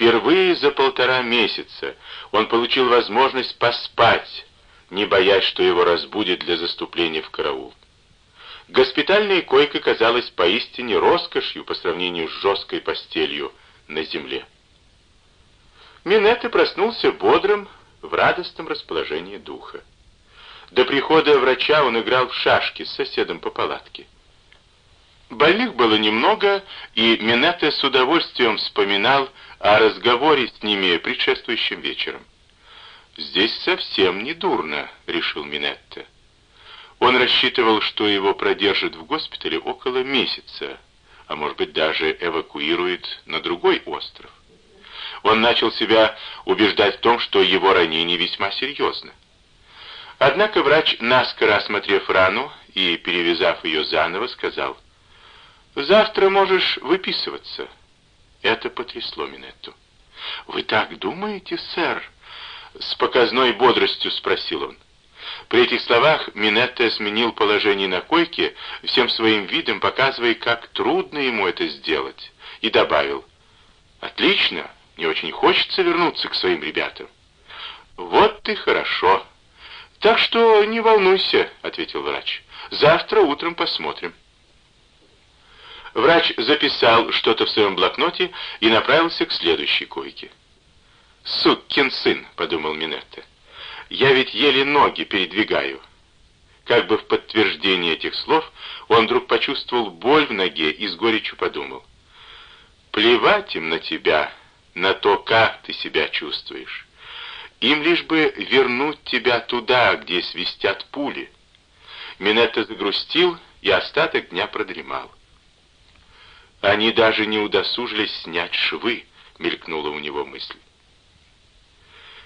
Впервые за полтора месяца он получил возможность поспать, не боясь, что его разбудит для заступления в караул. Госпитальная койка казалась поистине роскошью по сравнению с жесткой постелью на земле. Минетте проснулся бодрым, в радостном расположении духа. До прихода врача он играл в шашки с соседом по палатке. Больных было немного, и Минетте с удовольствием вспоминал о разговоре с ними предшествующим вечером. «Здесь совсем не дурно», — решил Минетте. Он рассчитывал, что его продержат в госпитале около месяца, а может быть даже эвакуируют на другой остров. Он начал себя убеждать в том, что его ранение весьма серьезно. Однако врач, наскоро осмотрев рану и перевязав ее заново, сказал, «Завтра можешь выписываться». Это потрясло Минетту. «Вы так думаете, сэр?» С показной бодростью спросил он. При этих словах Минетта сменил положение на койке, всем своим видом показывая, как трудно ему это сделать, и добавил, «Отлично, мне очень хочется вернуться к своим ребятам». «Вот ты хорошо. Так что не волнуйся», — ответил врач. «Завтра утром посмотрим». Врач записал что-то в своем блокноте и направился к следующей койке. «Суккин сын», — подумал Минетта. «Я ведь еле ноги передвигаю». Как бы в подтверждение этих слов, он вдруг почувствовал боль в ноге и с горечью подумал. «Плевать им на тебя, на то, как ты себя чувствуешь. Им лишь бы вернуть тебя туда, где свистят пули». Минетта загрустил и остаток дня продремал. Они даже не удосужились снять швы, мелькнула у него мысль.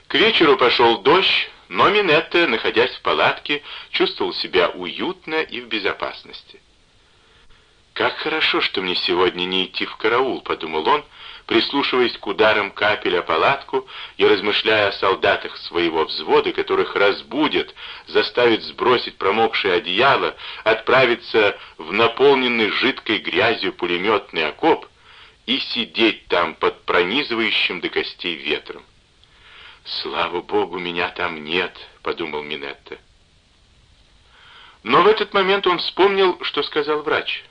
К вечеру пошел дождь, но Минетта, находясь в палатке, чувствовал себя уютно и в безопасности. «Как хорошо, что мне сегодня не идти в караул», — подумал он, прислушиваясь к ударам капель о палатку и размышляя о солдатах своего взвода, которых разбудят, заставят сбросить промокшее одеяло, отправиться в наполненный жидкой грязью пулеметный окоп и сидеть там под пронизывающим до костей ветром. «Слава Богу, меня там нет», — подумал Минетта. Но в этот момент он вспомнил, что сказал врач.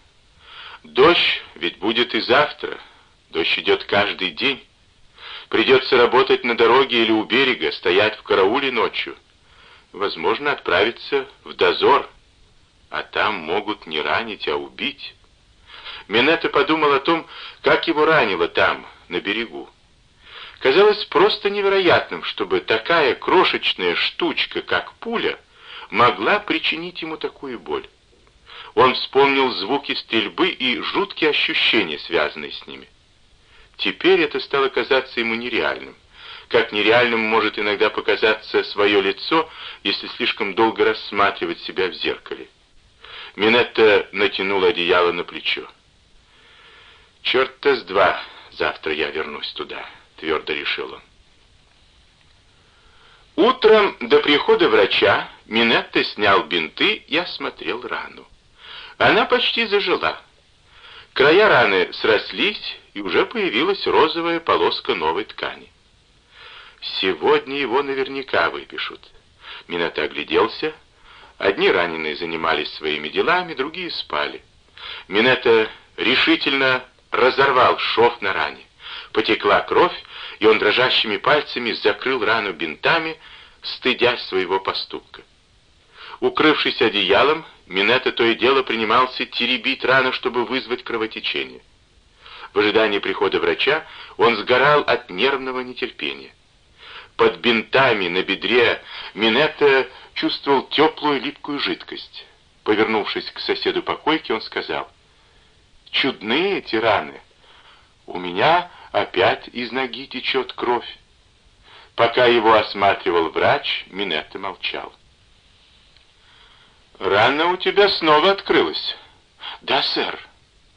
«Дождь ведь будет и завтра, Дождь идет каждый день. Придется работать на дороге или у берега, стоять в карауле ночью. Возможно, отправиться в дозор, а там могут не ранить, а убить. Минетта подумал о том, как его ранило там, на берегу. Казалось просто невероятным, чтобы такая крошечная штучка, как пуля, могла причинить ему такую боль. Он вспомнил звуки стрельбы и жуткие ощущения, связанные с ними. Теперь это стало казаться ему нереальным. Как нереальным может иногда показаться свое лицо, если слишком долго рассматривать себя в зеркале. Минетта натянула одеяло на плечо. «Черт-то с два, завтра я вернусь туда», — твердо решил он. Утром до прихода врача Минетта снял бинты и осмотрел рану. Она почти зажила. Края раны срослись, и уже появилась розовая полоска новой ткани. Сегодня его наверняка выпишут. Минота огляделся. Одни раненые занимались своими делами, другие спали. Минета решительно разорвал шов на ране. Потекла кровь, и он дрожащими пальцами закрыл рану бинтами, стыдясь своего поступка. Укрывшись одеялом, Минета то и дело принимался теребить рану, чтобы вызвать кровотечение. В ожидании прихода врача он сгорал от нервного нетерпения. Под бинтами на бедре Минетта чувствовал теплую липкую жидкость. Повернувшись к соседу по койке, он сказал, «Чудные эти раны. У меня опять из ноги течет кровь». Пока его осматривал врач, Минетта молчал. «Рана у тебя снова открылась». «Да, сэр».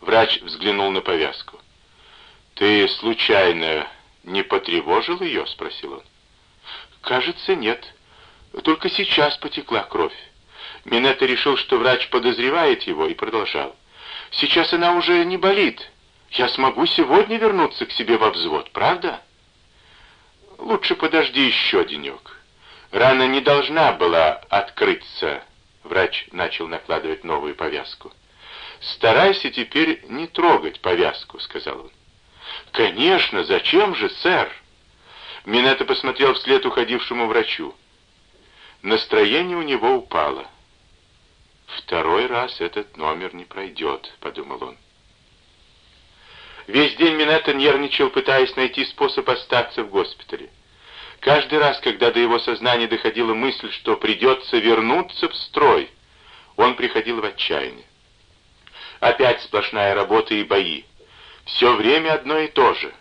Врач взглянул на повязку. «Ты, случайно, не потревожил ее?» — спросил он. «Кажется, нет. Только сейчас потекла кровь». Минетта решил, что врач подозревает его, и продолжал. «Сейчас она уже не болит. Я смогу сегодня вернуться к себе во взвод, правда?» Лучше подожди еще денек. Рана не должна была открыться. Врач начал накладывать новую повязку. «Старайся теперь не трогать повязку», — сказал он. «Конечно, зачем же, сэр?» Минета посмотрел вслед уходившему врачу. Настроение у него упало. «Второй раз этот номер не пройдет», — подумал он. Весь день Минетта нервничал, пытаясь найти способ остаться в госпитале. Каждый раз, когда до его сознания доходила мысль, что придется вернуться в строй, он приходил в отчаяние. Опять сплошная работа и бои. Все время одно и то же.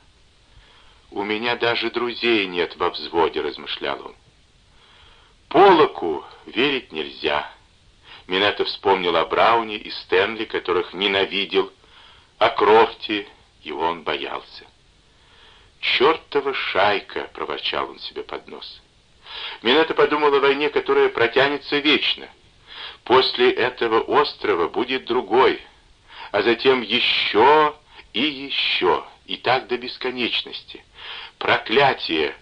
«У меня даже друзей нет во взводе», — размышлял он. «Полоку верить нельзя». Минетта вспомнил о Брауне и Стэнли, которых ненавидел, о Крофте, его он боялся. «Чертова шайка!» — проворчал он себе под нос. Минетта подумал о войне, которая протянется вечно. После этого острова будет другой, а затем еще и еще, и так до бесконечности. Проклятие!